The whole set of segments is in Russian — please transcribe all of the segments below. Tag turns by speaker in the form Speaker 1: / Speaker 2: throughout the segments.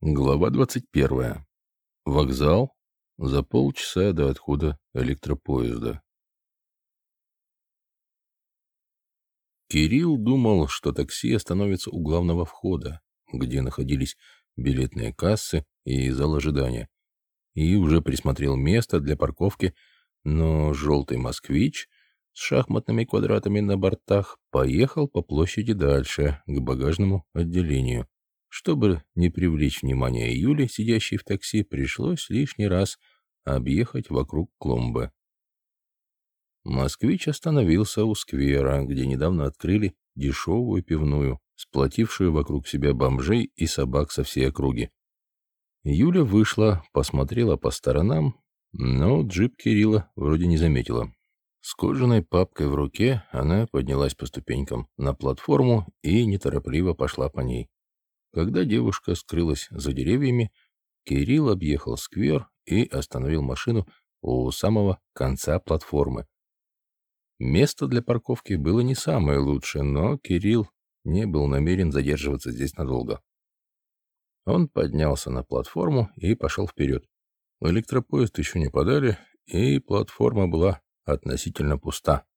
Speaker 1: Глава 21. Вокзал за полчаса до отхода электропоезда. Кирилл думал, что такси остановится у главного входа, где находились билетные кассы и зал ожидания, и уже присмотрел место для парковки, но желтый москвич с шахматными квадратами на бортах поехал по площади дальше, к багажному отделению. Чтобы не привлечь внимание Юли, сидящей в такси, пришлось лишний раз объехать вокруг клумбы. Москвич остановился у сквера, где недавно открыли дешевую пивную, сплотившую вокруг себя бомжей и собак со всей округи. Юля вышла, посмотрела по сторонам, но джип Кирилла вроде не заметила. С кожаной папкой в руке она поднялась по ступенькам на платформу и неторопливо пошла по ней. Когда девушка скрылась за деревьями, Кирилл объехал сквер и остановил машину у самого конца платформы. Место для парковки было не самое лучшее, но Кирилл не был намерен задерживаться здесь надолго. Он поднялся на платформу и пошел вперед. Электропоезд еще не подали, и платформа была относительно пуста.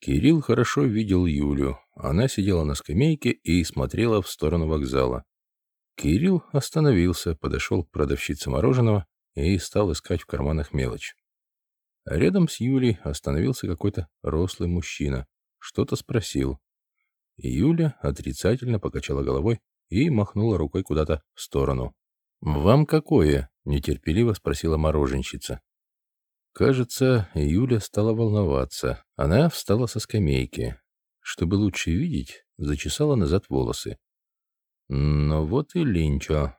Speaker 1: Кирилл хорошо видел Юлю. Она сидела на скамейке и смотрела в сторону вокзала. Кирилл остановился, подошел к продавщице мороженого и стал искать в карманах мелочь. рядом с Юлей остановился какой-то рослый мужчина. Что-то спросил. Юля отрицательно покачала головой и махнула рукой куда-то в сторону. «Вам какое?» — нетерпеливо спросила мороженщица. Кажется, Юля стала волноваться. Она встала со скамейки. Чтобы лучше видеть, зачесала назад волосы. Но вот и Линчо.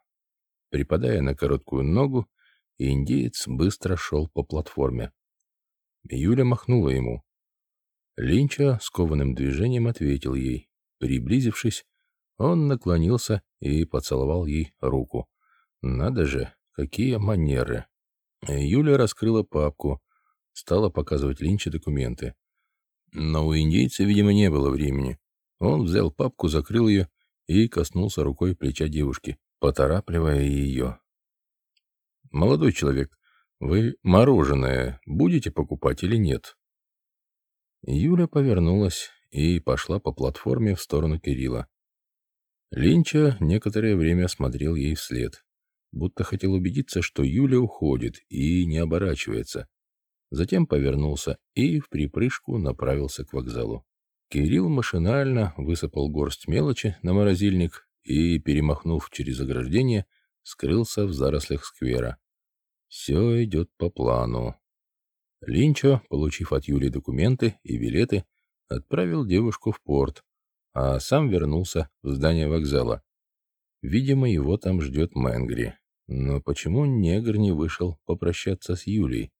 Speaker 1: Припадая на короткую ногу, индеец быстро шел по платформе. Юля махнула ему. Линчо скованным движением ответил ей. Приблизившись, он наклонился и поцеловал ей руку. Надо же, какие манеры! Юля раскрыла папку, стала показывать Линче документы. Но у индейца, видимо, не было времени. Он взял папку, закрыл ее и коснулся рукой плеча девушки, поторапливая ее. «Молодой человек, вы мороженое будете покупать или нет?» Юля повернулась и пошла по платформе в сторону Кирилла. Линча некоторое время смотрел ей вслед будто хотел убедиться, что Юля уходит и не оборачивается. Затем повернулся и в припрыжку направился к вокзалу. Кирилл машинально высыпал горсть мелочи на морозильник и, перемахнув через ограждение, скрылся в зарослях сквера. Все идет по плану. Линчо, получив от Юли документы и билеты, отправил девушку в порт, а сам вернулся в здание вокзала. Видимо, его там ждет Мэнгри. Но почему негр не вышел попрощаться с Юлей?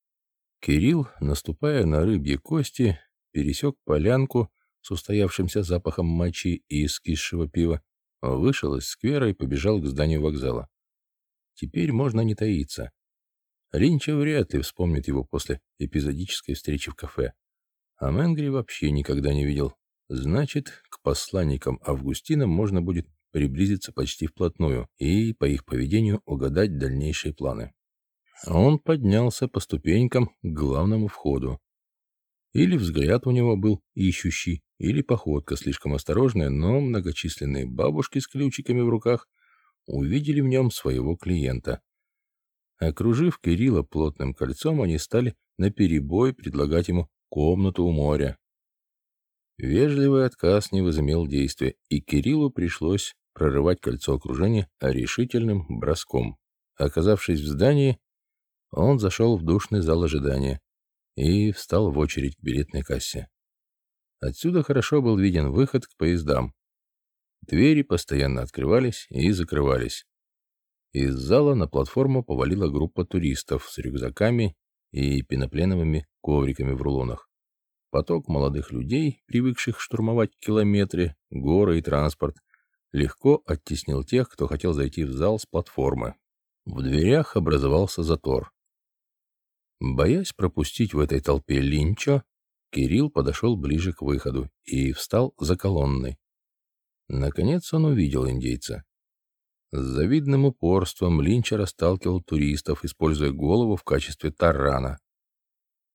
Speaker 1: Кирилл, наступая на рыбьи кости, пересек полянку с устоявшимся запахом мочи и скисшего пива, вышел из сквера и побежал к зданию вокзала. Теперь можно не таиться. Линча вряд ли вспомнит его после эпизодической встречи в кафе. А Мэнгри вообще никогда не видел. Значит, к посланникам Августина можно будет приблизиться почти вплотную и по их поведению угадать дальнейшие планы. Он поднялся по ступенькам к главному входу. Или взгляд у него был ищущий, или походка слишком осторожная, но многочисленные бабушки с ключиками в руках увидели в нем своего клиента. Окружив Кирилла плотным кольцом, они стали наперебой предлагать ему комнату у моря. Вежливый отказ не возымел действия, и Кириллу пришлось прорывать кольцо окружения решительным броском. Оказавшись в здании, он зашел в душный зал ожидания и встал в очередь к билетной кассе. Отсюда хорошо был виден выход к поездам. Двери постоянно открывались и закрывались. Из зала на платформу повалила группа туристов с рюкзаками и пенопленовыми ковриками в рулонах. Поток молодых людей, привыкших штурмовать километры, горы и транспорт, легко оттеснил тех, кто хотел зайти в зал с платформы. В дверях образовался затор. Боясь пропустить в этой толпе Линчо, Кирилл подошел ближе к выходу и встал за колонной. Наконец он увидел индейца. С завидным упорством Линча расталкивал туристов, используя голову в качестве тарана.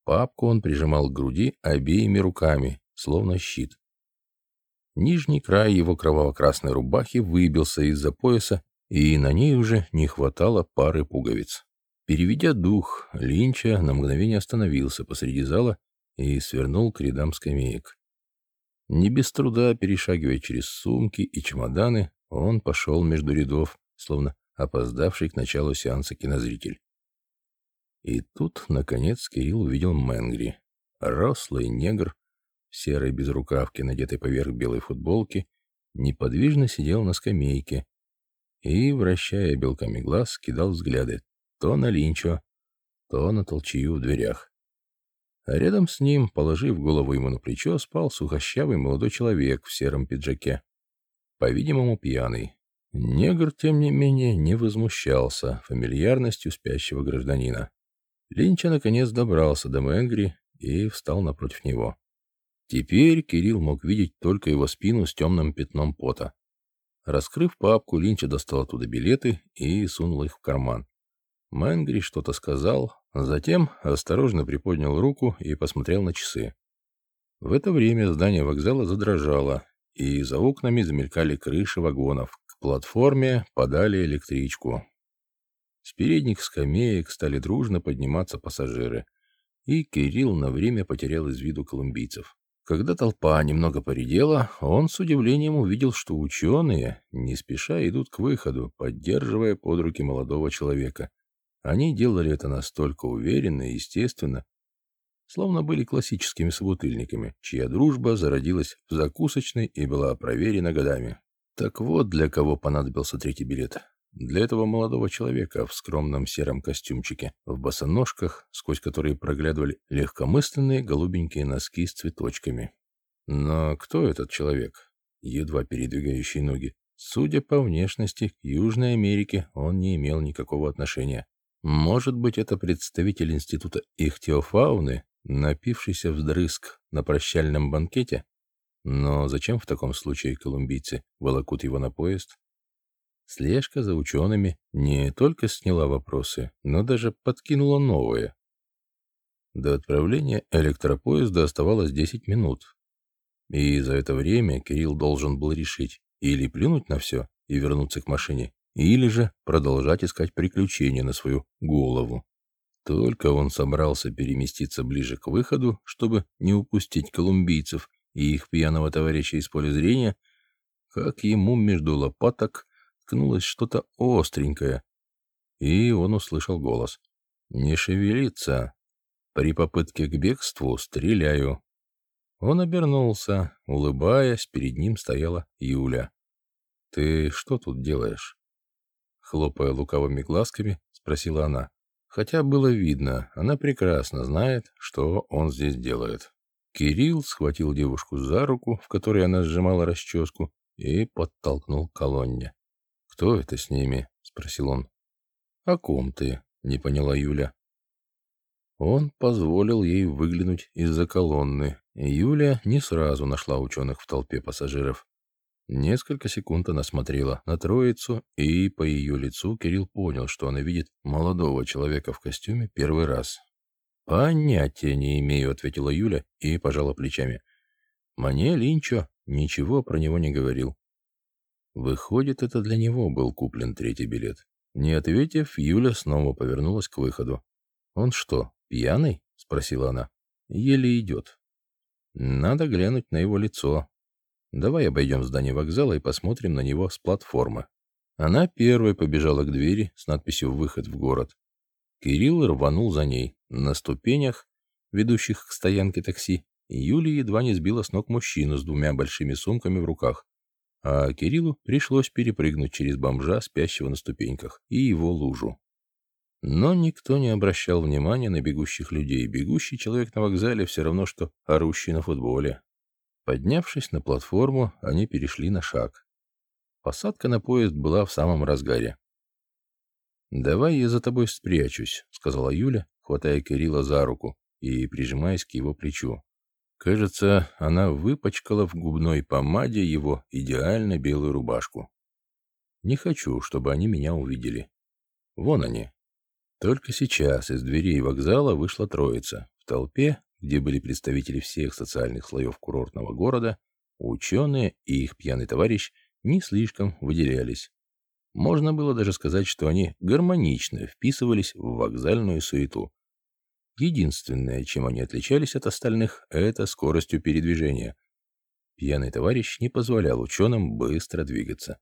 Speaker 1: Папку он прижимал к груди обеими руками, словно щит. Нижний край его кроваво-красной рубахи выбился из-за пояса, и на ней уже не хватало пары пуговиц. Переведя дух, Линча на мгновение остановился посреди зала и свернул к рядам скамеек. Не без труда, перешагивая через сумки и чемоданы, он пошел между рядов, словно опоздавший к началу сеанса кинозритель. И тут, наконец, Кирилл увидел Мэнгри. Рослый негр в серой безрукавке, надетой поверх белой футболки, неподвижно сидел на скамейке и, вращая белками глаз, кидал взгляды то на Линчо, то на толчью в дверях. А рядом с ним, положив голову ему на плечо, спал сухощавый молодой человек в сером пиджаке. По-видимому, пьяный. Негр, тем не менее, не возмущался фамильярностью спящего гражданина. Линча наконец добрался до Мэнгри и встал напротив него. Теперь Кирилл мог видеть только его спину с темным пятном пота. Раскрыв папку, Линча достал оттуда билеты и сунул их в карман. Мэнгри что-то сказал, затем осторожно приподнял руку и посмотрел на часы. В это время здание вокзала задрожало, и за окнами замелькали крыши вагонов. К платформе подали электричку. С передних скамеек стали дружно подниматься пассажиры, и Кирилл на время потерял из виду колумбийцев. Когда толпа немного поредела, он с удивлением увидел, что ученые не спеша идут к выходу, поддерживая под руки молодого человека. Они делали это настолько уверенно и естественно, словно были классическими собутыльниками, чья дружба зародилась в закусочной и была проверена годами. Так вот, для кого понадобился третий билет. Для этого молодого человека в скромном сером костюмчике, в босоножках, сквозь которые проглядывали легкомысленные голубенькие носки с цветочками. Но кто этот человек, едва передвигающий ноги? Судя по внешности, к Южной Америке он не имел никакого отношения. Может быть, это представитель Института ихтиофауны, напившийся вдрызг на прощальном банкете? Но зачем в таком случае колумбийцы волокут его на поезд? Слежка за учеными не только сняла вопросы, но даже подкинула новые. До отправления электропоезда оставалось 10 минут. И за это время Кирилл должен был решить или плюнуть на все и вернуться к машине, или же продолжать искать приключения на свою голову. Только он собрался переместиться ближе к выходу, чтобы не упустить колумбийцев и их пьяного товарища из поля зрения, как ему между лопаток ткнулось что-то остренькое, и он услышал голос. «Не шевелиться! При попытке к бегству стреляю!» Он обернулся, улыбаясь, перед ним стояла Юля. «Ты что тут делаешь?» Хлопая луковыми глазками, спросила она. Хотя было видно, она прекрасно знает, что он здесь делает. Кирилл схватил девушку за руку, в которой она сжимала расческу, и подтолкнул к колонне. «Кто это с ними?» — спросил он. «О ком ты?» — не поняла Юля. Он позволил ей выглянуть из-за колонны, и Юля не сразу нашла ученых в толпе пассажиров. Несколько секунд она смотрела на троицу, и по ее лицу Кирилл понял, что она видит молодого человека в костюме первый раз. «Понятия не имею», — ответила Юля и пожала плечами. «Мне Линчо ничего про него не говорил. Выходит, это для него был куплен третий билет. Не ответив, Юля снова повернулась к выходу. «Он что, пьяный?» — спросила она. «Еле идет. Надо глянуть на его лицо. Давай обойдем здание вокзала и посмотрим на него с платформы». Она первой побежала к двери с надписью «Выход в город». Кирилл рванул за ней. На ступенях, ведущих к стоянке такси, Юля едва не сбила с ног мужчину с двумя большими сумками в руках а Кириллу пришлось перепрыгнуть через бомжа, спящего на ступеньках, и его лужу. Но никто не обращал внимания на бегущих людей. Бегущий человек на вокзале все равно, что орущий на футболе. Поднявшись на платформу, они перешли на шаг. Посадка на поезд была в самом разгаре. «Давай я за тобой спрячусь», — сказала Юля, хватая Кирилла за руку и прижимаясь к его плечу. Кажется, она выпачкала в губной помаде его идеально белую рубашку. Не хочу, чтобы они меня увидели. Вон они. Только сейчас из дверей вокзала вышла троица. В толпе, где были представители всех социальных слоев курортного города, ученые и их пьяный товарищ не слишком выделялись. Можно было даже сказать, что они гармонично вписывались в вокзальную суету. Единственное, чем они отличались от остальных, это скоростью передвижения. Пьяный товарищ не позволял ученым быстро двигаться.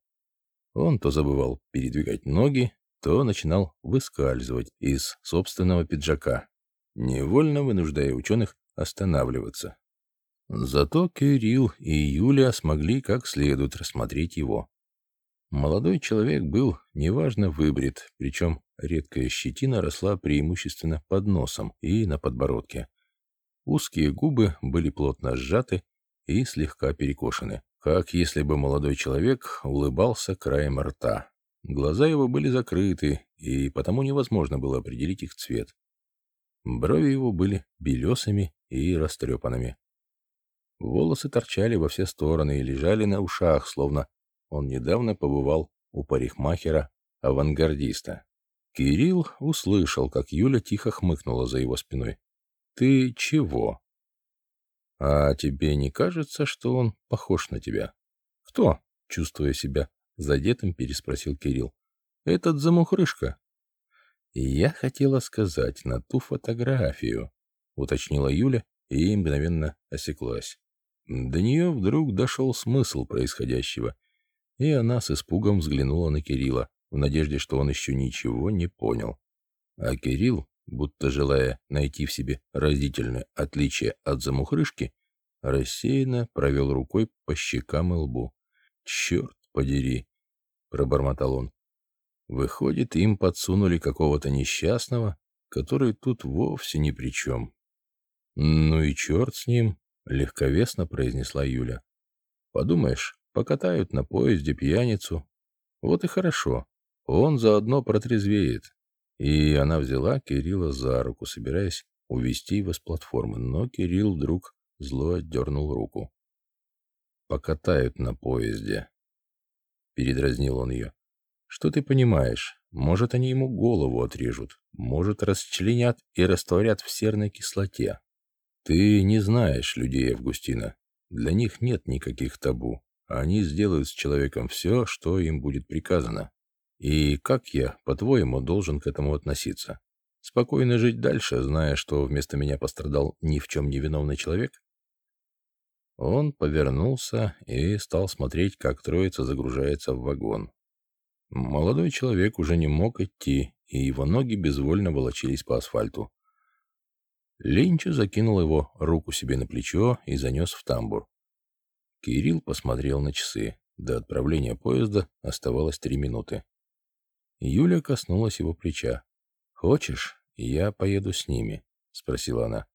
Speaker 1: Он то забывал передвигать ноги, то начинал выскальзывать из собственного пиджака, невольно вынуждая ученых останавливаться. Зато Кирилл и Юлия смогли как следует рассмотреть его. Молодой человек был неважно выбрит, причем редкая щетина росла преимущественно под носом и на подбородке. Узкие губы были плотно сжаты и слегка перекошены, как если бы молодой человек улыбался краем рта. Глаза его были закрыты, и потому невозможно было определить их цвет. Брови его были белесыми и растрепанными. Волосы торчали во все стороны и лежали на ушах, словно он недавно побывал у парикмахера-авангардиста. Кирилл услышал, как Юля тихо хмыкнула за его спиной. «Ты чего?» «А тебе не кажется, что он похож на тебя?» «Кто?» — чувствуя себя задетым, переспросил Кирилл. «Этот замухрышка». «Я хотела сказать на ту фотографию», — уточнила Юля и мгновенно осеклась. До нее вдруг дошел смысл происходящего — и она с испугом взглянула на Кирилла, в надежде, что он еще ничего не понял. А Кирилл, будто желая найти в себе разительное отличие от замухрышки, рассеянно провел рукой по щекам и лбу. «Черт подери!» — пробормотал он. «Выходит, им подсунули какого-то несчастного, который тут вовсе ни при чем». «Ну и черт с ним!» — легковесно произнесла Юля. «Подумаешь, Покатают на поезде пьяницу. Вот и хорошо. Он заодно протрезвеет. И она взяла Кирилла за руку, собираясь увести его с платформы. Но Кирилл вдруг зло отдернул руку. «Покатают на поезде», — передразнил он ее. «Что ты понимаешь? Может, они ему голову отрежут, может, расчленят и растворят в серной кислоте. Ты не знаешь людей, Августина. Для них нет никаких табу. Они сделают с человеком все, что им будет приказано. И как я, по-твоему, должен к этому относиться? Спокойно жить дальше, зная, что вместо меня пострадал ни в чем не виновный человек? Он повернулся и стал смотреть, как троица загружается в вагон. Молодой человек уже не мог идти, и его ноги безвольно волочились по асфальту. Линча закинул его руку себе на плечо и занес в тамбур. Кирилл посмотрел на часы. До отправления поезда оставалось три минуты. Юля коснулась его плеча. «Хочешь, я поеду с ними?» — спросила она.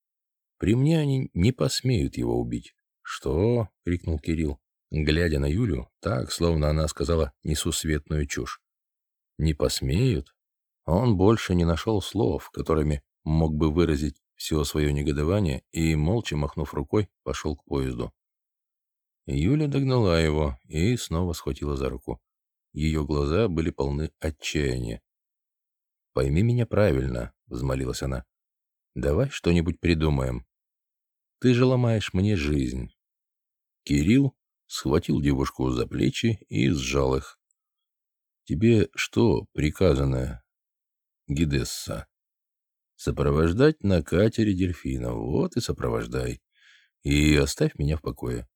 Speaker 1: «При мне они не посмеют его убить». «Что?» — крикнул Кирилл, глядя на Юлю, так, словно она сказала несусветную чушь. «Не посмеют?» Он больше не нашел слов, которыми мог бы выразить все свое негодование, и, молча махнув рукой, пошел к поезду. Юля догнала его и снова схватила за руку. Ее глаза были полны отчаяния. «Пойми меня правильно», — взмолилась она. «Давай что-нибудь придумаем. Ты же ломаешь мне жизнь». Кирилл схватил девушку за плечи и сжал их. «Тебе что приказано, Гидесса?» «Сопровождать на катере дельфинов. Вот и сопровождай. И оставь меня в покое».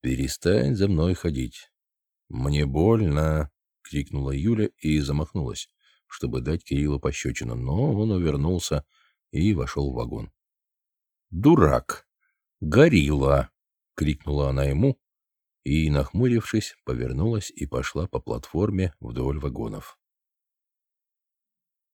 Speaker 1: «Перестань за мной ходить». «Мне больно!» — крикнула Юля и замахнулась, чтобы дать Кириллу пощечину, но он увернулся и вошел в вагон. «Дурак! Горилла!» — крикнула она ему и, нахмурившись, повернулась и пошла по платформе вдоль вагонов.